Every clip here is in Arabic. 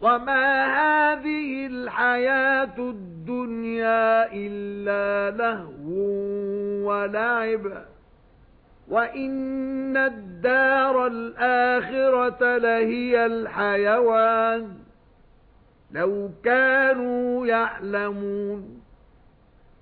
وَمَا هَذِهِ الْحَيَاةُ الدُّنْيَا إِلَّا لَهْوٌ وَلَعِبٌ وَإِنَّ الدَّارَ الْآخِرَةَ لَهِيَ الْحَيَوَانُ لَوْ كَانُوا يَعْلَمُونَ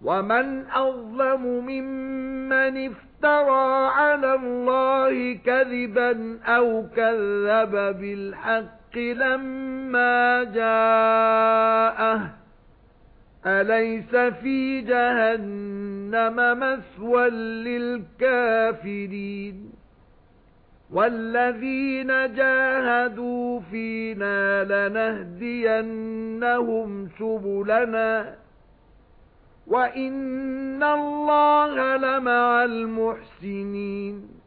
وَمَنْ أَظْلَمُ مِمَّنِ افْتَرَى عَلَى اللَّهِ كَذِبًا أَوْ كَذَّبَ بِالْحَقِّ الْحَقِّ لَمَّا جَاءَهُ أَلَيْسَ فِي جَهَنَّمَ مَثْوًى لِلْكَافِرِينَ وَالَّذِينَ جَاهَدُوا فِينَا لَنَهْدِيَنَّهُمْ سُبُلَنَا وَإِنَّ اللَّهَ لَمَعَ الْمُحْسِنِينَ.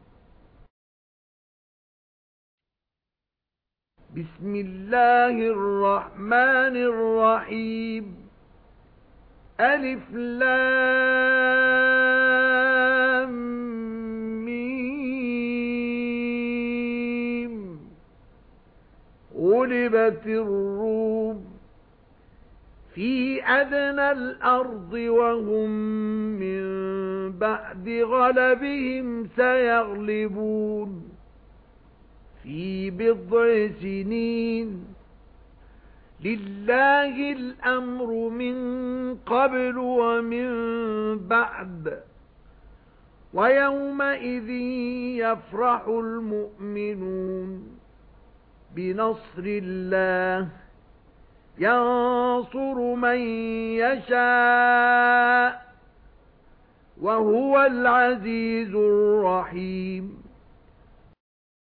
بسم الله الرحمن الرحيم. ألف لام ميم. غلبت الروم. في أدنى الأرض وهم من بعد غلبهم سيغلبون. في بضع سنين. لله الأمر من قبل ومن بعد. ويومئذ يفرح المؤمنون. بنصر الله. ينصر من يشاء وهو العزيز الرحيم